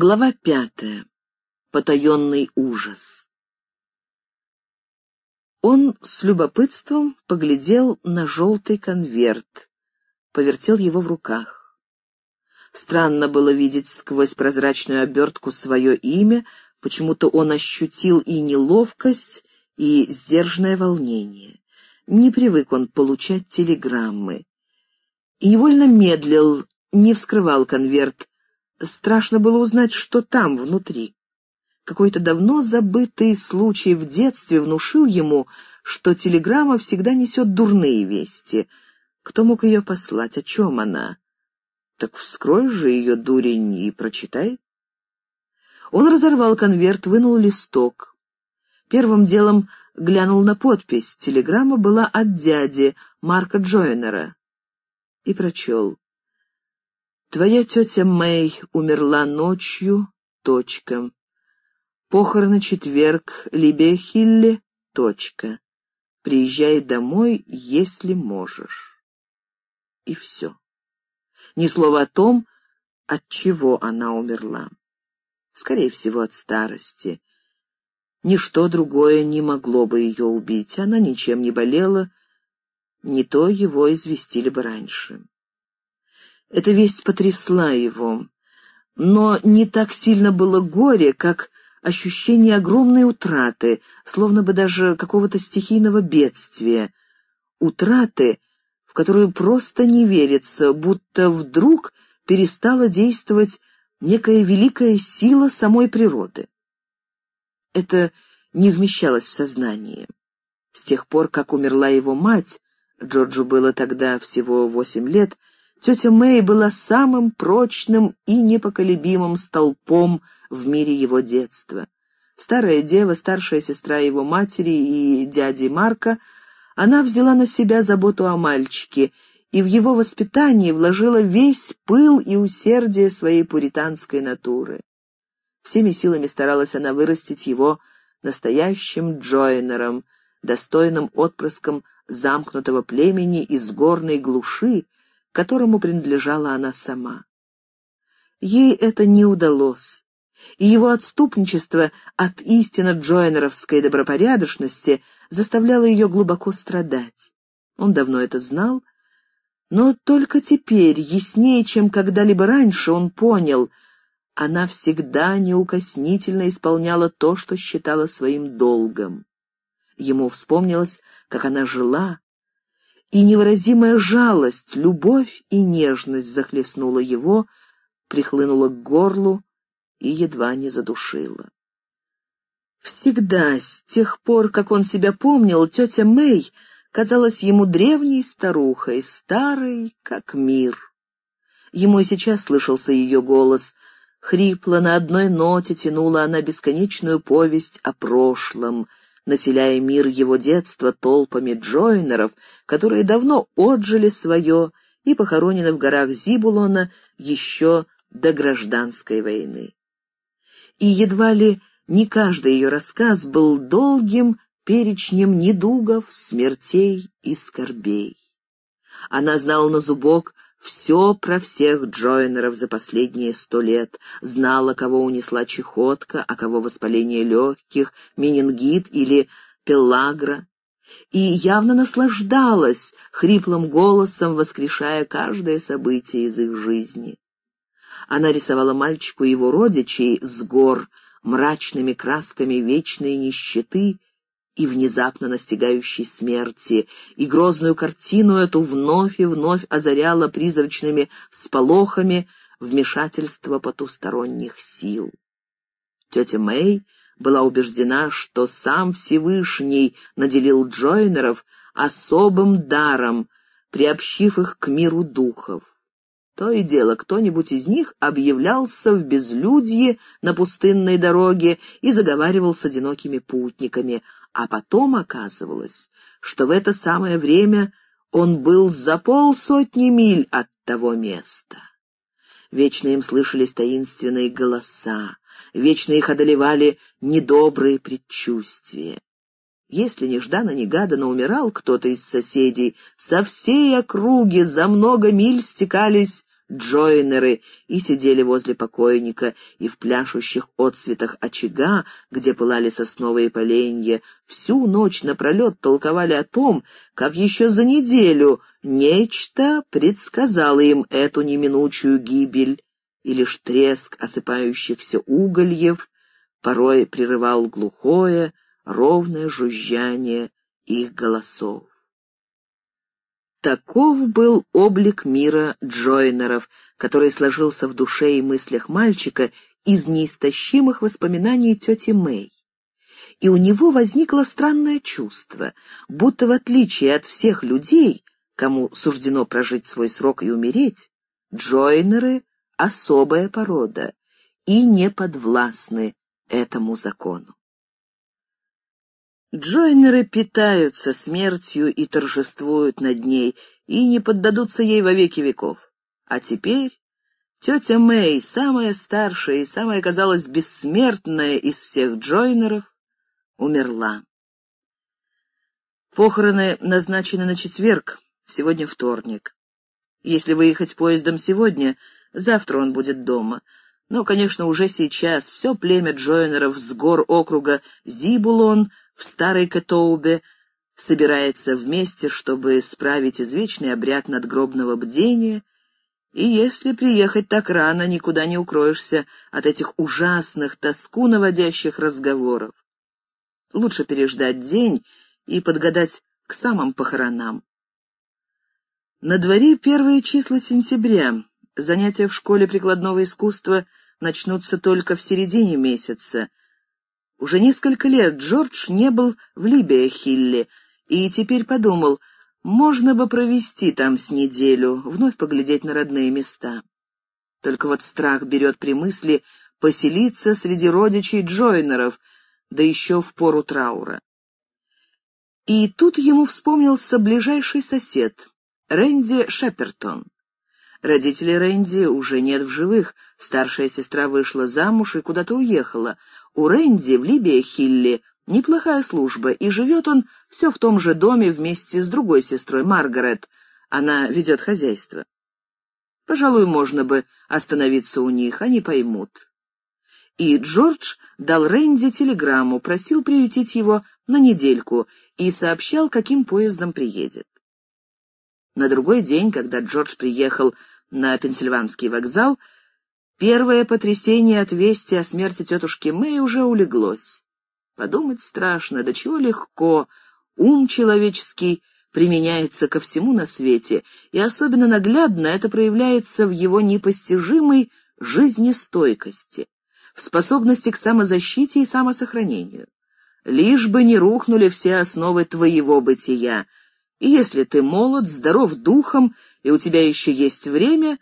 Глава пятая. Потаенный ужас. Он с любопытством поглядел на желтый конверт, повертел его в руках. Странно было видеть сквозь прозрачную обертку свое имя, почему-то он ощутил и неловкость, и сдержанное волнение. Не привык он получать телеграммы. И невольно медлил, не вскрывал конверт, Страшно было узнать, что там, внутри. Какой-то давно забытый случай в детстве внушил ему, что телеграмма всегда несет дурные вести. Кто мог ее послать? О чем она? Так вскрой же ее, дурень, и прочитай. Он разорвал конверт, вынул листок. Первым делом глянул на подпись. Телеграмма была от дяди, Марка Джойнера. И прочел. Твоя тетя Мэй умерла ночью, точка. Похороны четверг, Либе Хилле, точка. Приезжай домой, если можешь. И все. Ни слова о том, от чего она умерла. Скорее всего, от старости. Ничто другое не могло бы ее убить. Она ничем не болела, не то его известили бы раньше. Эта весть потрясла его, но не так сильно было горе, как ощущение огромной утраты, словно бы даже какого-то стихийного бедствия. Утраты, в которую просто не верится, будто вдруг перестала действовать некая великая сила самой природы. Это не вмещалось в сознание. С тех пор, как умерла его мать, Джорджу было тогда всего восемь лет, Тетя Мэй была самым прочным и непоколебимым столпом в мире его детства. Старая дева, старшая сестра его матери и дяди Марка, она взяла на себя заботу о мальчике и в его воспитании вложила весь пыл и усердие своей пуританской натуры. Всеми силами старалась она вырастить его настоящим Джойнером, достойным отпрыском замкнутого племени из горной глуши, которому принадлежала она сама. Ей это не удалось, и его отступничество от истинно джойнеровской добропорядочности заставляло ее глубоко страдать. Он давно это знал, но только теперь, яснее, чем когда-либо раньше, он понял, она всегда неукоснительно исполняла то, что считала своим долгом. Ему вспомнилось, как она жила, и невыразимая жалость, любовь и нежность захлестнула его, прихлынула к горлу и едва не задушила. Всегда, с тех пор, как он себя помнил, тетя Мэй казалась ему древней старухой, старой, как мир. Ему и сейчас слышался ее голос. Хрипло на одной ноте тянула она бесконечную повесть о прошлом, населяя мир его детства толпами джойнеров, которые давно отжили свое и похоронены в горах Зибулона еще до гражданской войны. И едва ли не каждый ее рассказ был долгим перечнем недугов, смертей и скорбей. Она знала на зубок все про всех Джойнеров за последние сто лет, знала, кого унесла чехотка, а кого воспаление легких, менингит или пелагра, и явно наслаждалась хриплым голосом, воскрешая каждое событие из их жизни. Она рисовала мальчику его родичей с гор, мрачными красками вечной нищеты и внезапно настигающей смерти, и грозную картину эту вновь и вновь озаряла призрачными сполохами вмешательства потусторонних сил. Тетя Мэй была убеждена, что сам Всевышний наделил Джойнеров особым даром, приобщив их к миру духов. То и дело, кто-нибудь из них объявлялся в безлюдье на пустынной дороге и заговаривал с одинокими путниками, а потом оказывалось, что в это самое время он был за полсотни миль от того места. Вечно им слышались таинственные голоса, вечно их одолевали недобрые предчувствия. Если нежданно-негаданно умирал кто-то из соседей, со всей округи за много миль стекались Джойнеры и сидели возле покойника, и в пляшущих отсветах очага, где пылали сосновые поленья, всю ночь напролет толковали о том, как еще за неделю нечто предсказало им эту неминучую гибель, и лишь треск осыпающихся угольев порой прерывал глухое, ровное жужжание их голосов. Таков был облик мира Джойнеров, который сложился в душе и мыслях мальчика из неистощимых воспоминаний тети Мэй. И у него возникло странное чувство, будто в отличие от всех людей, кому суждено прожить свой срок и умереть, Джойнеры — особая порода и не подвластны этому закону. Джойнеры питаются смертью и торжествуют над ней, и не поддадутся ей во веки веков. А теперь тетя Мэй, самая старшая и самая, казалось, бессмертная из всех Джойнеров, умерла. Похороны назначены на четверг, сегодня вторник. Если выехать поездом сегодня, завтра он будет дома. Но, конечно, уже сейчас все племя Джойнеров с гор округа Зибулон в старой Катоубе собирается вместе, чтобы справить извечный обряд надгробного бдения, и если приехать так рано, никуда не укроешься от этих ужасных, тоску наводящих разговоров. Лучше переждать день и подгадать к самым похоронам. На дворе первые числа сентября. Занятия в школе прикладного искусства начнутся только в середине месяца, уже несколько лет Джордж не был в Либия-Хилле, и теперь подумал, можно бы провести там с неделю, вновь поглядеть на родные места. Только вот страх берет при мысли поселиться среди родичей Джойнеров, да еще в пору траура. И тут ему вспомнился ближайший сосед, Рэнди Шепертон. Родителей Рэнди уже нет в живых, старшая сестра вышла замуж и куда-то уехала. У Рэнди в Либия-Хилли неплохая служба, и живет он все в том же доме вместе с другой сестрой, Маргарет. Она ведет хозяйство. Пожалуй, можно бы остановиться у них, они поймут. И Джордж дал Рэнди телеграмму, просил приютить его на недельку и сообщал, каким поездом приедет. На другой день, когда Джордж приехал на Пенсильванский вокзал, первое потрясение от вести о смерти тетушки Мэй уже улеглось. Подумать страшно, до чего легко ум человеческий применяется ко всему на свете, и особенно наглядно это проявляется в его непостижимой жизнестойкости, в способности к самозащите и самосохранению. Лишь бы не рухнули все основы твоего бытия — и если ты молод, здоров духом, и у тебя еще есть время,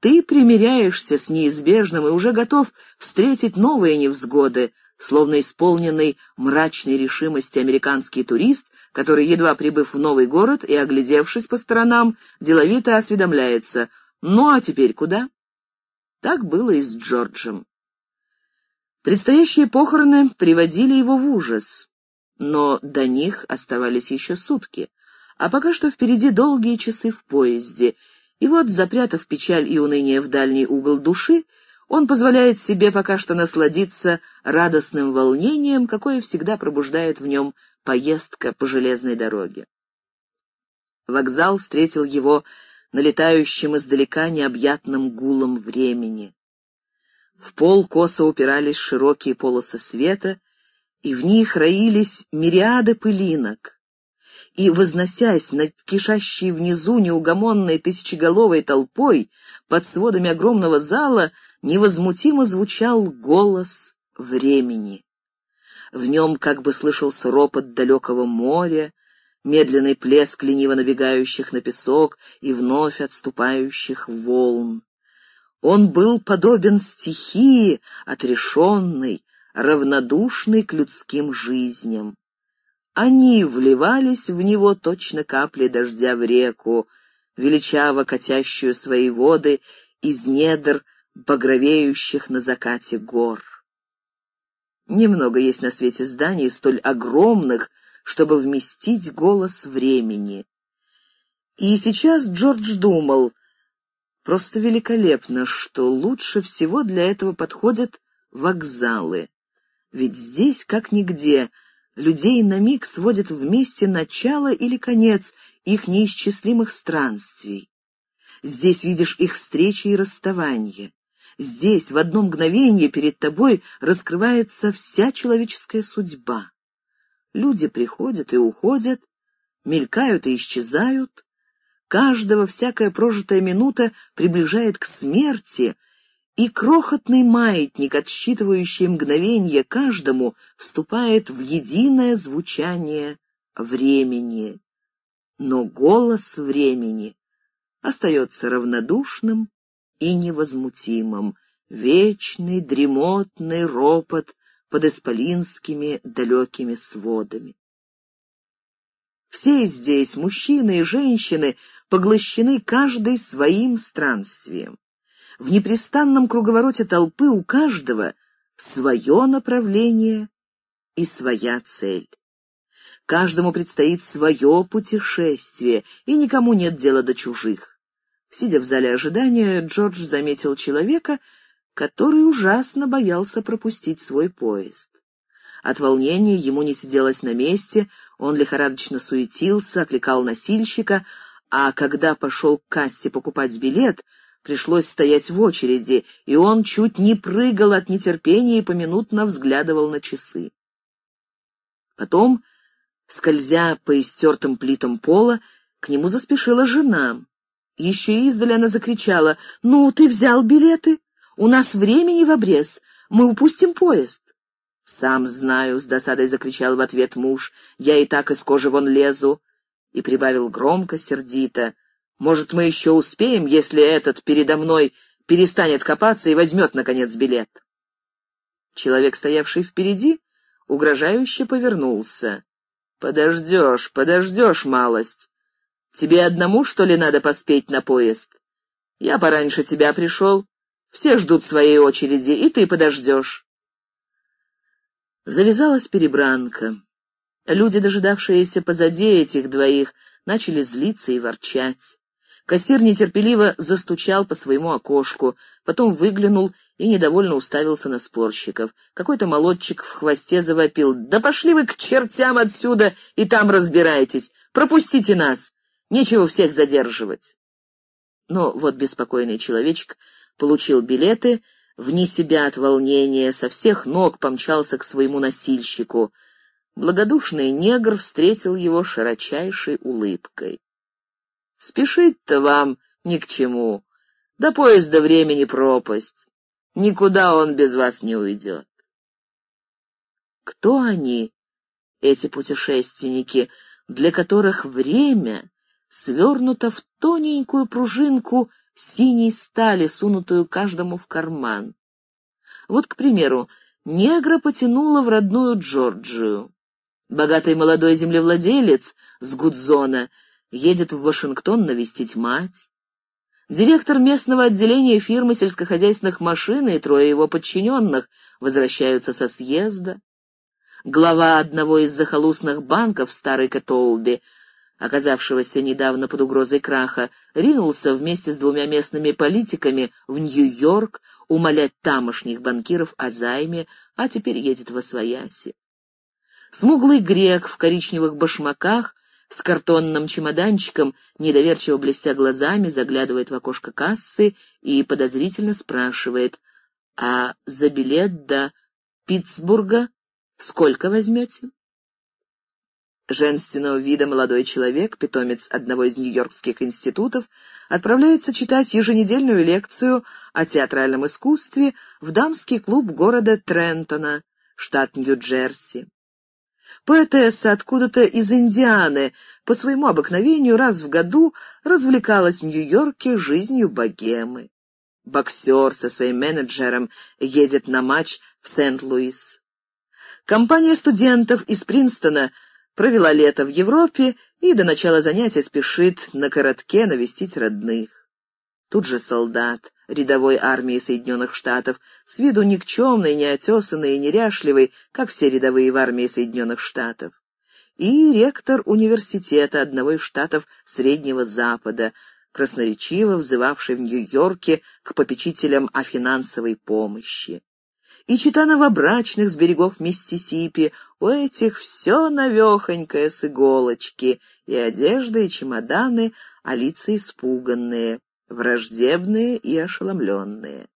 ты примиряешься с неизбежным и уже готов встретить новые невзгоды, словно исполненный мрачной решимости американский турист, который, едва прибыв в новый город и оглядевшись по сторонам, деловито осведомляется «Ну а теперь куда?» Так было и с Джорджем. Предстоящие похороны приводили его в ужас, но до них оставались еще сутки. А пока что впереди долгие часы в поезде, и вот, запрятав печаль и уныние в дальний угол души, он позволяет себе пока что насладиться радостным волнением, какое всегда пробуждает в нем поездка по железной дороге. Вокзал встретил его налетающим издалека необъятным гулом времени. В пол косо упирались широкие полосы света, и в них роились мириады пылинок и, возносясь над кишащей внизу неугомонной тысячеголовой толпой, под сводами огромного зала невозмутимо звучал голос времени. В нем как бы слышался ропот далекого моря, медленный плеск лениво набегающих на песок и вновь отступающих волн. Он был подобен стихии, отрешенной, равнодушной к людским жизням. Они вливались в него точно капли дождя в реку, величаво катящую свои воды из недр, багровеющих на закате гор. Немного есть на свете зданий столь огромных, чтобы вместить голос времени. И сейчас Джордж думал, Просто великолепно, что лучше всего для этого подходят вокзалы. Ведь здесь, как нигде, людей на миг сводит вместе начало или конец их неисчислимых странствий. Здесь видишь их встречи и расставания. Здесь в одно мгновение перед тобой раскрывается вся человеческая судьба. Люди приходят и уходят, мелькают и исчезают. Каждого всякая прожитая минута приближает к смерти, и крохотный маятник, отсчитывающий мгновение каждому, вступает в единое звучание времени. Но голос времени остается равнодушным и невозмутимым, вечный дремотный ропот под исполинскими далекими сводами. Все здесь, мужчины и женщины, поглощены каждый своим странствием. В непрестанном круговороте толпы у каждого свое направление и своя цель. Каждому предстоит свое путешествие, и никому нет дела до чужих. Сидя в зале ожидания, Джордж заметил человека, который ужасно боялся пропустить свой поезд. От волнения ему не сиделось на месте, он лихорадочно суетился, окликал носильщика, а когда пошел к кассе покупать билет, пришлось стоять в очереди, и он чуть не прыгал от нетерпения и поминутно взглядывал на часы. Потом, скользя по истертым плитам пола, к нему заспешила жена. Еще издали она закричала, «Ну, ты взял билеты? У нас времени в обрез, мы упустим поезд». «Сам знаю», — с досадой закричал в ответ муж, «я и так из кожи вон лезу». И прибавил громко, сердито, «Может, мы еще успеем, если этот передо мной перестанет копаться и возьмет, наконец, билет?» Человек, стоявший впереди, угрожающе повернулся. «Подождешь, подождешь, малость. Тебе одному, что ли, надо поспеть на поезд? Я пораньше тебя пришел. Все ждут своей очереди, и ты подождешь». Завязалась перебранка. Люди, дожидавшиеся позади этих двоих, начали злиться и ворчать. Кассир нетерпеливо застучал по своему окошку, потом выглянул и недовольно уставился на спорщиков. Какой-то молодчик в хвосте завопил. «Да пошли вы к чертям отсюда и там разбирайтесь! Пропустите нас! Нечего всех задерживать!» Но вот беспокойный человечек получил билеты, вне себя от волнения, со всех ног помчался к своему носильщику. Благодушный негр встретил его широчайшей улыбкой. «Спешить-то вам ни к чему. До поезда времени пропасть. Никуда он без вас не уйдет». Кто они, эти путешественники, для которых время свернуто в тоненькую пружинку синей стали, сунутую каждому в карман. Вот, к примеру, негра потянула в родную Джорджию. Богатый молодой землевладелец с Гудзона едет в Вашингтон навестить мать. Директор местного отделения фирмы сельскохозяйственных машин и трое его подчиненных возвращаются со съезда. Глава одного из захолустных банков в Старой Катоубе оказавшегося недавно под угрозой краха, ринулся вместе с двумя местными политиками в Нью-Йорк умолять тамошних банкиров о займе, а теперь едет в Освояси. Смуглый грек в коричневых башмаках с картонным чемоданчиком, недоверчиво блестя глазами, заглядывает в окошко кассы и подозрительно спрашивает, «А за билет до Питтсбурга сколько возьмете?» Женственного вида молодой человек, питомец одного из нью-йоркских институтов, отправляется читать еженедельную лекцию о театральном искусстве в дамский клуб города Трентона, штат Нью-Джерси. Поэтесса откуда-то из Индианы по своему обыкновению раз в году развлекалась в Нью-Йорке жизнью богемы. Боксер со своим менеджером едет на матч в Сент-Луис. Компания студентов из Принстона – провела лето в Европе и до начала занятия спешит на коротке навестить родных. Тут же солдат рядовой армии Соединенных Штатов, с виду никчемный, неотесанный и неряшливый, как все рядовые в армии Соединенных Штатов. И ректор университета одного из штатов Среднего Запада, красноречиво взывавший в Нью-Йорке к попечителям о финансовой помощи. И чита новобрачных с берегов Миссисипи, у этих все навехонькое с иголочки, и одежда, и чемоданы, а лица испуганные, враждебные и ошеломленные.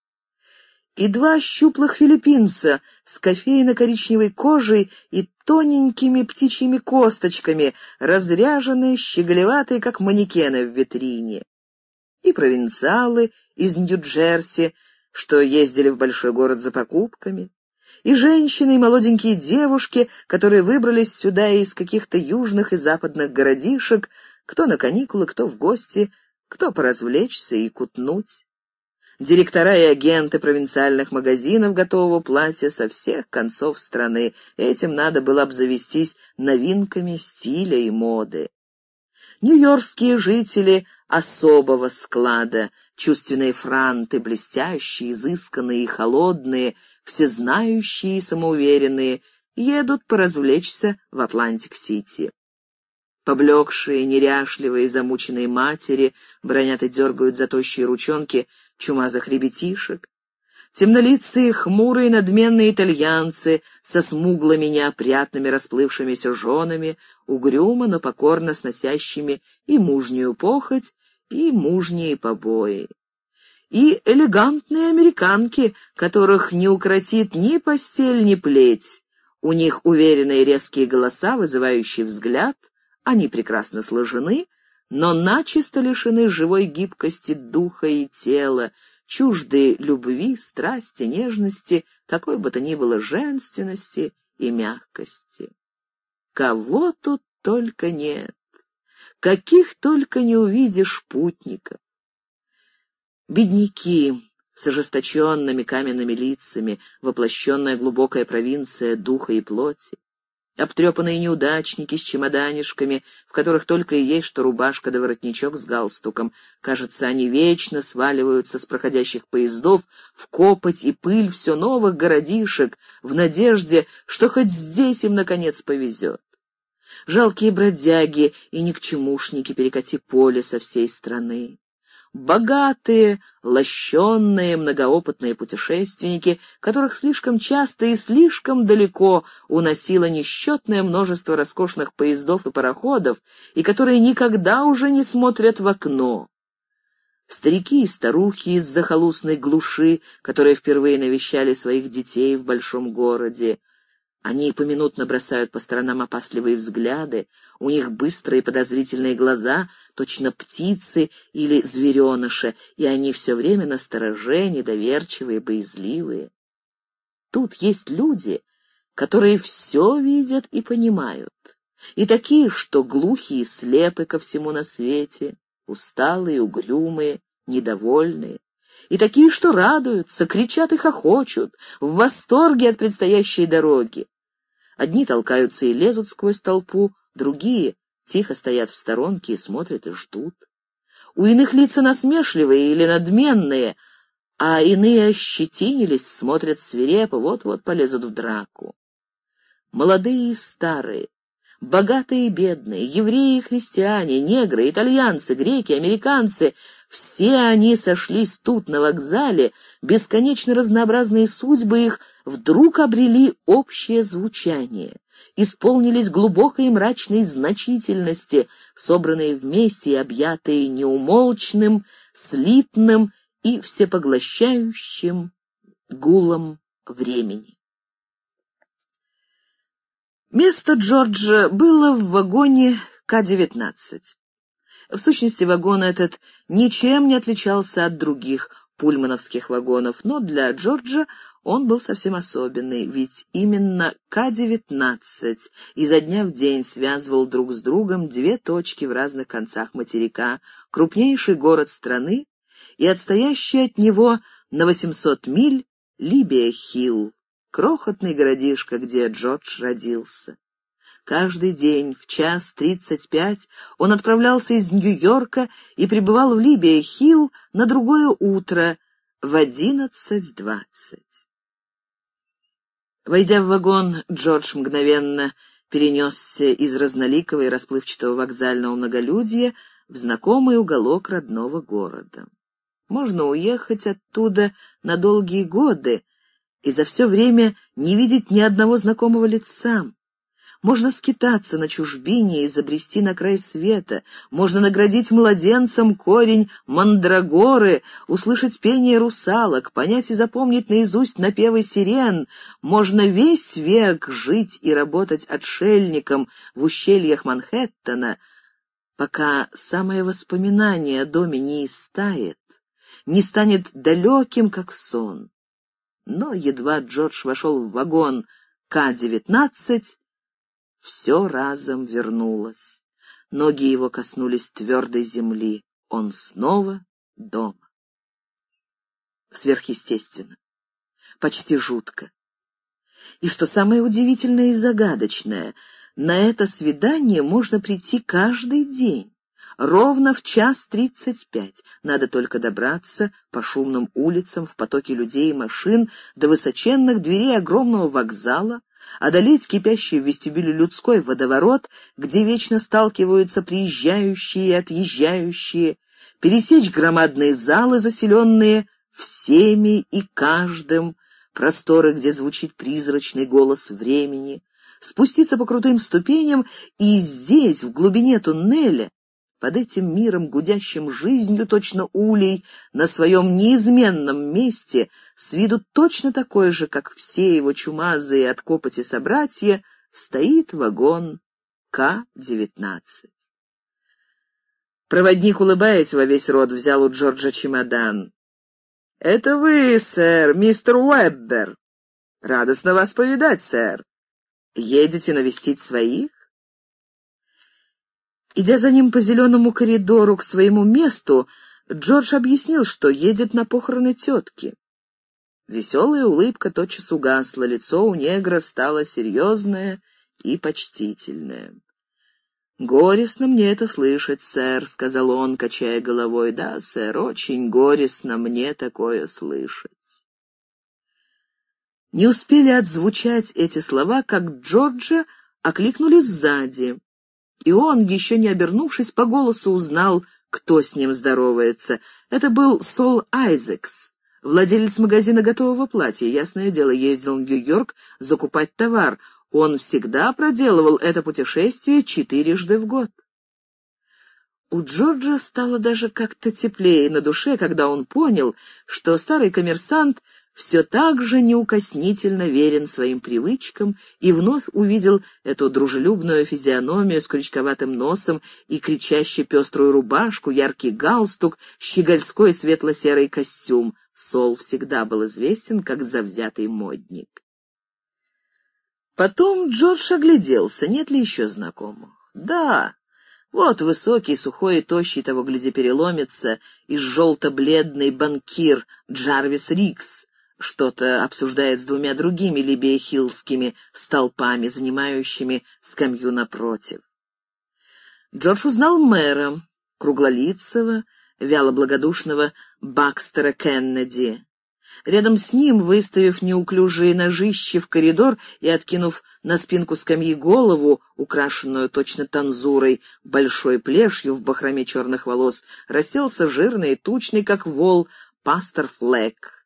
И два щуплых филиппинца с кофейно-коричневой кожей и тоненькими птичьими косточками, разряженные, щеголеватые, как манекены в витрине. И провинциалы из Нью-Джерси, что ездили в большой город за покупками, и женщины, и молоденькие девушки, которые выбрались сюда из каких-то южных и западных городишек, кто на каникулы, кто в гости, кто поразвлечься и кутнуть. Директора и агенты провинциальных магазинов готового платья со всех концов страны. Этим надо было обзавестись новинками стиля и моды. Нью-Йоркские жители особого склада, чувственные франты, блестящие, изысканные и холодные, всезнающие и самоуверенные, едут поразвлечься в Атлантик-Сити. Поблекшие, неряшливые, замученные матери бранят и дергают за ручонки чумазых ребятишек. Темнолицые, хмурые, надменные итальянцы со смуглыми, неопрятными, расплывшимися женами, угрюмо, но покорно сносящими и мужнюю похоть, и мужние побои. И элегантные американки, которых не укротит ни постель, ни плеть. У них уверенные резкие голоса, вызывающий взгляд, они прекрасно сложены, но начисто лишены живой гибкости духа и тела, чужды любви, страсти, нежности, какой бы то ни было женственности и мягкости. Кого тут только нет, каких только не увидишь путников. Бедняки с ожесточенными каменными лицами, воплощенная глубокая провинция духа и плоти, обтрепанные неудачники с чемоданишками, в которых только и есть что рубашка да воротничок с галстуком. Кажется, они вечно сваливаются с проходящих поездов в копоть и пыль все новых городишек, в надежде, что хоть здесь им, наконец, повезет. Жалкие бродяги и никчемушники перекати поле со всей страны богатые, лощенные, многоопытные путешественники, которых слишком часто и слишком далеко уносило несчетное множество роскошных поездов и пароходов, и которые никогда уже не смотрят в окно. Старики и старухи из захолустной глуши, которые впервые навещали своих детей в большом городе, они поминутно бросают по сторонам опасливые взгляды, у них быстрые подозрительные глаза, точно птицы или звереныши, и они все время настороже, недоверчивые, боязливые. Тут есть люди, которые все видят и понимают, и такие, что глухие и слепы ко всему на свете, усталые, угрюмые, недовольные, и такие, что радуются, кричат и хохочут, в восторге от предстоящей дороги. Одни толкаются и лезут сквозь толпу, другие тихо стоят в сторонке и смотрят и ждут. У иных лица насмешливые или надменные, а иные ощетинились, смотрят свирепо, вот-вот полезут в драку. Молодые и старые, богатые и бедные, евреи и христиане, негры, итальянцы, греки, американцы — все они сошлись тут, на вокзале, бесконечно разнообразные судьбы их вдруг обрели общее звучание, исполнились глубокой и мрачной значительности, собранные вместе и объятые неумолчным, слитным и всепоглощающим гулом времени. Место Джорджа было в вагоне К-19. В сущности, вагон этот ничем не отличался от других пульмановских вагонов, но для Джорджа он был совсем особенный, ведь именно К-19 изо дня в день связывал друг с другом две точки в разных концах материка, крупнейший город страны и отстоящий от него на 800 миль Либия-Хилл, крохотный городишко, где Джордж родился. Каждый день в час тридцать пять он отправлялся из Нью-Йорка и прибывал в Либия-Хилл на другое утро в одиннадцать двадцать. Войдя в вагон, Джордж мгновенно перенесся из разноликого и расплывчатого вокзального многолюдья в знакомый уголок родного города. Можно уехать оттуда на долгие годы и за все время не видеть ни одного знакомого лица. Можно скитаться на чужбине и забрести на край света. Можно наградить младенцем корень мандрагоры, услышать пение русалок, понять и запомнить наизусть напевы сирен. Можно весь век жить и работать отшельником в ущельях Манхэттена, пока самое воспоминание о доме не истает, не станет далеким, как сон. Но едва Джордж вошел в вагон К-19, все разом вернулось. Ноги его коснулись твердой земли. Он снова дома. Сверхъестественно. Почти жутко. И что самое удивительное и загадочное, на это свидание можно прийти каждый день. Ровно в час тридцать пять. Надо только добраться по шумным улицам в потоке людей и машин до высоченных дверей огромного вокзала, одолеть кипящий в вестибюле людской водоворот, где вечно сталкиваются приезжающие и отъезжающие, пересечь громадные залы, заселенные всеми и каждым, просторы, где звучит призрачный голос времени, спуститься по крутым ступеням и здесь, в глубине туннеля, под этим миром, гудящим жизнью, точно улей, на своем неизменном месте, с виду точно такой же, как все его чумазые от копоти собратья, стоит вагон К-19. Проводник, улыбаясь во весь рот, взял у Джорджа чемодан. «Это вы, сэр, мистер Уэббер. Радостно вас повидать, сэр. Едете навестить своих?» Идя за ним по зеленому коридору к своему месту, Джордж объяснил, что едет на похороны тетки. Веселая улыбка тотчас угасла, лицо у негра стало серьезное и почтительное. «Горестно мне это слышать, сэр», — сказал он, качая головой. «Да, сэр, очень горестно мне такое слышать». Не успели отзвучать эти слова, как Джорджа окликнули сзади и он, еще не обернувшись, по голосу узнал, кто с ним здоровается. Это был Сол Айзекс, владелец магазина готового платья. Ясное дело, ездил в Нью-Йорк закупать товар. Он всегда проделывал это путешествие четырежды в год. У Джорджа стало даже как-то теплее на душе, когда он понял, что старый коммерсант все так же неукоснительно верен своим привычкам и вновь увидел эту дружелюбную физиономию с крючковатым носом и кричащий пеструю рубашку, яркий галстук, щегольской светло-серый костюм. Сол всегда был известен как завзятый модник. Потом Джордж огляделся, нет ли еще знакомых. Да, вот высокий, сухой и тощий, того гляди переломится, и желто-бледный банкир Джарвис Рикс, что-то обсуждает с двумя другими либиехилскими столпами, занимающими скамью напротив. Джордж узнал мэра, круглолицего, вяло-благодушного Бакстера Кеннеди. Рядом с ним, выставив неуклюжие ножищи в коридор и откинув на спинку скамьи голову, украшенную точно танзурой, большой плешью в бахроме черных волос, расселся жирный и тучный, как вол, пастор Флэк.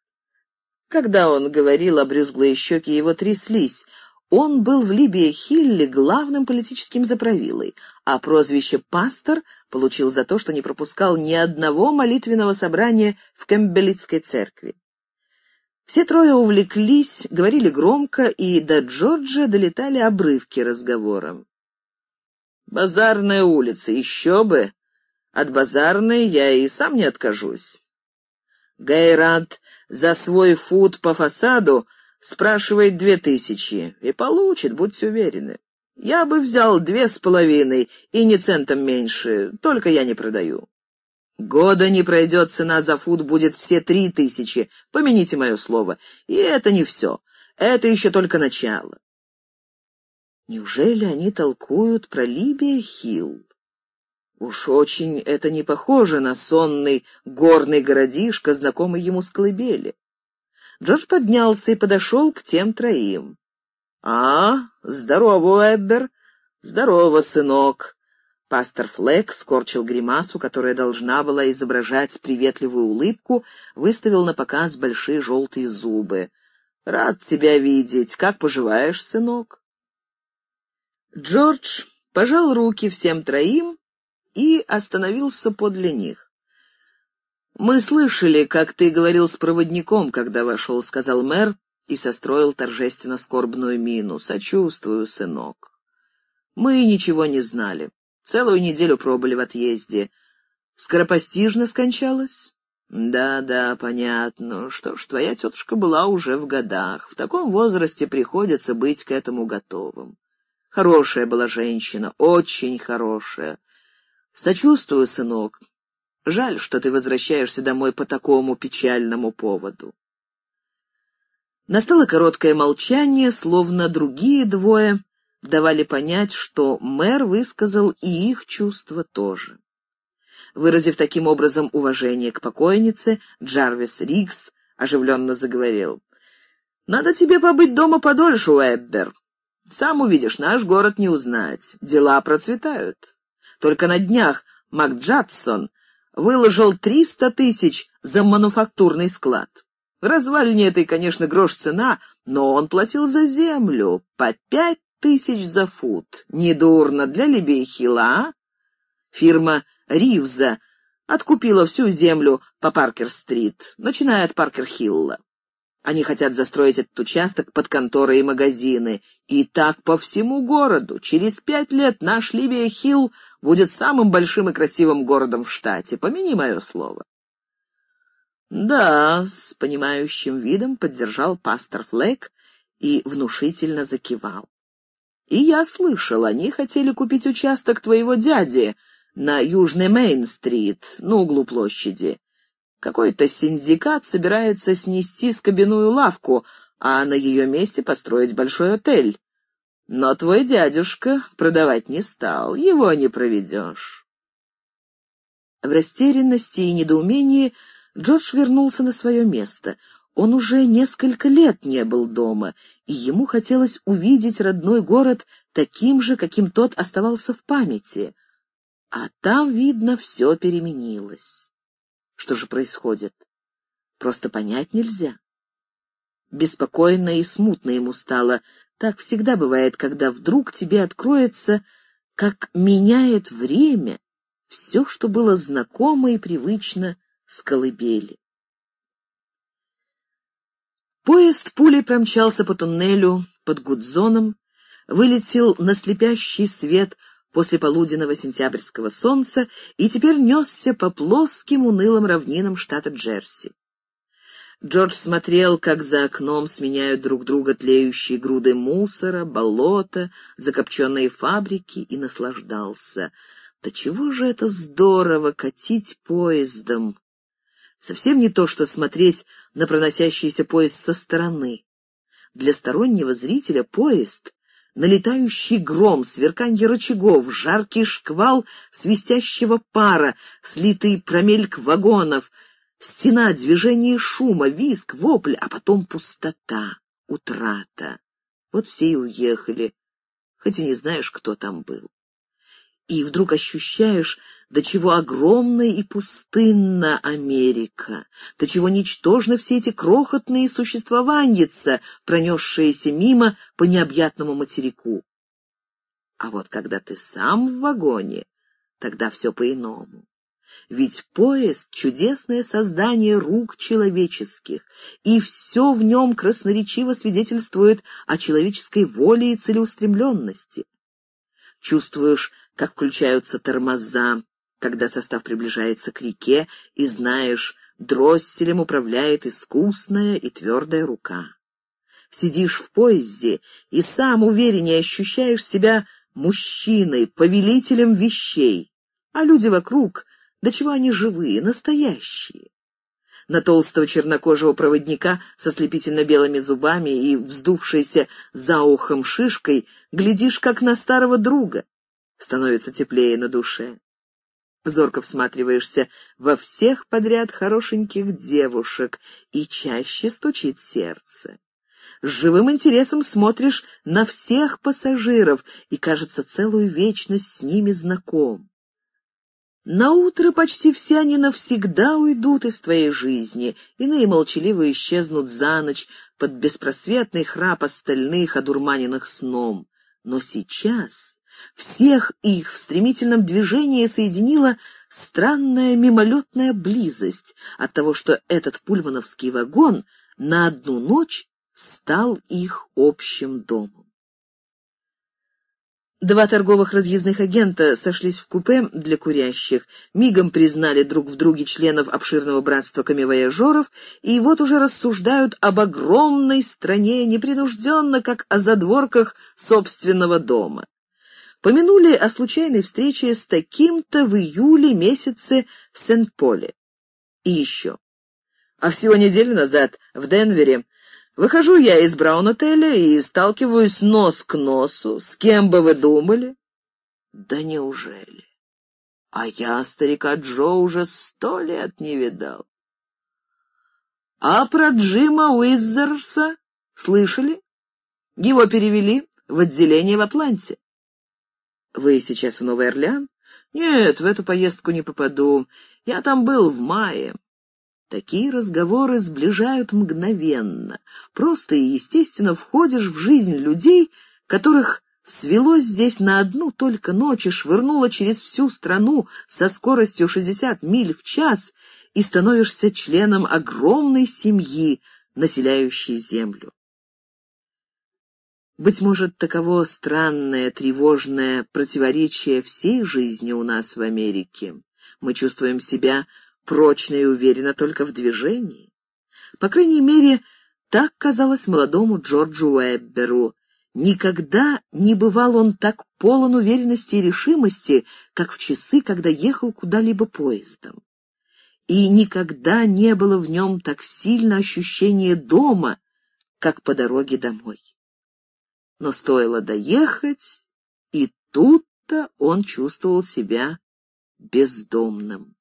Когда он говорил, обрюзглые щеки его тряслись. Он был в Либии Хилле главным политическим заправилой, а прозвище «пастор» получил за то, что не пропускал ни одного молитвенного собрания в Кэмбелитской церкви. Все трое увлеклись, говорили громко, и до Джорджа долетали обрывки разговора. «Базарная улица, еще бы! От базарной я и сам не откажусь. Гайрат за свой фут по фасаду спрашивает две тысячи и получит, будьте уверены. Я бы взял две с половиной и не центом меньше, только я не продаю. Года не пройдет, цена за фут будет все три тысячи, помяните мое слово. И это не все, это еще только начало. Неужели они толкуют про Либия Хилл? Уж очень это не похоже на сонный горный городишко, знакомый ему с колыбели. Джордж поднялся и подошел к тем троим. «А, здорово, Эббер. Здорово, сынок. Пастор Флэк скорчил гримасу, которая должна была изображать приветливую улыбку, выставил на показ большие желтые зубы. «Рад тебя видеть. Как поживаешь, сынок?» Джордж пожал руки всем троим и остановился подле них. «Мы слышали, как ты говорил с проводником, когда вошел», — сказал мэр и состроил торжественно скорбную мину. «Сочувствую, сынок. Мы ничего не знали. Целую неделю пробыли в отъезде. Скоропостижно скончалась? Да, да, понятно. Что ж, твоя тетушка была уже в годах. В таком возрасте приходится быть к этому готовым. Хорошая была женщина, очень хорошая. Сочувствую, сынок. Жаль, что ты возвращаешься домой по такому печальному поводу. Настало короткое молчание, словно другие двое давали понять, что мэр высказал и их чувства тоже. Выразив таким образом уважение к покойнице, Джарвис Рикс оживленно заговорил. «Надо тебе побыть дома подольше, Уэббер. Сам увидишь, наш город не узнать. Дела процветают. Только на днях Мак Джадсон выложил триста тысяч за мануфактурный склад. Развальне этой, конечно, грош цена, но он платил за землю по пять тысяч за фут. Недурно для Лебейхила, а? Фирма Ривза откупила всю землю по Паркер-стрит, начиная от Паркер-Хилла. Они хотят застроить этот участок под конторы и магазины. И так по всему городу. Через пять лет наш Ливия-Хилл будет самым большим и красивым городом в штате. Помяни мое слово. Да, с понимающим видом поддержал пастор Флэк и внушительно закивал. И я слышал, они хотели купить участок твоего дяди на Южной Мейн-стрит, на углу площади. Какой-то синдикат собирается снести скобяную лавку, а на ее месте построить большой отель. Но твой дядюшка продавать не стал, его не проведешь. В растерянности и недоумении Джордж вернулся на свое место. Он уже несколько лет не был дома, и ему хотелось увидеть родной город таким же, каким тот оставался в памяти. А там, видно, все переменилось. Что же происходит? Просто понять нельзя. Беспокойно и смутно ему стало. Так всегда бывает, когда вдруг тебе откроется, как меняет время все, что было знакомо и привычно с колыбели. Поезд пулей промчался по туннелю под Гудзоном, вылетел на слепящий свет после полуденного сентябрьского солнца и теперь несся по плоским унылым равнинам штата Джерси. Джордж смотрел, как за окном сменяют друг друга тлеющие груды мусора, болота, закопченные фабрики, и наслаждался. Да чего же это здорово катить поездом! Совсем не то, что смотреть на проносящийся поезд со стороны. Для стороннего зрителя поезд — налетающий гром, сверканье рычагов, жаркий шквал свистящего пара, слитый промельк вагонов, стена, движение шума, виск, вопль, а потом пустота, утрата. Вот все и уехали, хоть и не знаешь, кто там был. И вдруг ощущаешь, до чего огромна и пустынна Америка, до чего ничтожны все эти крохотные существованица, пронесшиеся мимо по необъятному материку. А вот когда ты сам в вагоне, тогда все по-иному. Ведь поезд — чудесное создание рук человеческих, и все в нем красноречиво свидетельствует о человеческой воле и целеустремленности. Чувствуешь, как включаются тормоза, когда состав приближается к реке, и знаешь, дросселем управляет искусная и твердая рука. Сидишь в поезде и сам увереннее ощущаешь себя мужчиной, повелителем вещей, а люди вокруг, до чего они живые, настоящие. На толстого чернокожего проводника со слепительно-белыми зубами и вздувшейся за ухом шишкой глядишь, как на старого друга. Становится теплее на душе зорко всматриваешься во всех подряд хорошеньких девушек, и чаще стучит сердце. с живым интересом смотришь на всех пассажиров и, кажется, целую вечность с ними знаком. На утро почти все они навсегда уйдут из твоей жизни, иные молчаливо исчезнут за ночь под беспросветный храп остальных, одурманенных сном. Но сейчас всех их в стремительном движении соединила странная мимолетная близость от того, что этот пульмановский вагон на одну ночь стал их общим домом. Два торговых разъездных агента сошлись в купе для курящих, мигом признали друг в друге членов обширного братства камевояжеров и вот уже рассуждают об огромной стране непринужденно, как о задворках собственного дома. Помянули о случайной встрече с таким-то в июле месяце в Сент-Поле. И еще. А всего неделю назад в Денвере Выхожу я из Браун-отеля и сталкиваюсь нос к носу. С кем бы вы думали? Да неужели? А я старика Джо уже сто лет не видал. А про Джима Уиззерса слышали? Его перевели в отделение в Атланте. Вы сейчас в Новый Орлеан? Нет, в эту поездку не попаду. Я там был в мае. Такие разговоры сближают мгновенно. Просто и естественно входишь в жизнь людей, которых свело здесь на одну только ночь и швырнуло через всю страну со скоростью 60 миль в час и становишься членом огромной семьи, населяющей землю. Быть может, таково странное, тревожное противоречие всей жизни у нас в Америке. Мы чувствуем себя прочно и уверенно только в движении. По крайней мере, так казалось молодому Джорджу Уэбберу. Никогда не бывал он так полон уверенности и решимости, как в часы, когда ехал куда-либо поездом. И никогда не было в нем так сильно ощущения дома, как по дороге домой. Но стоило доехать, и тут-то он чувствовал себя бездомным.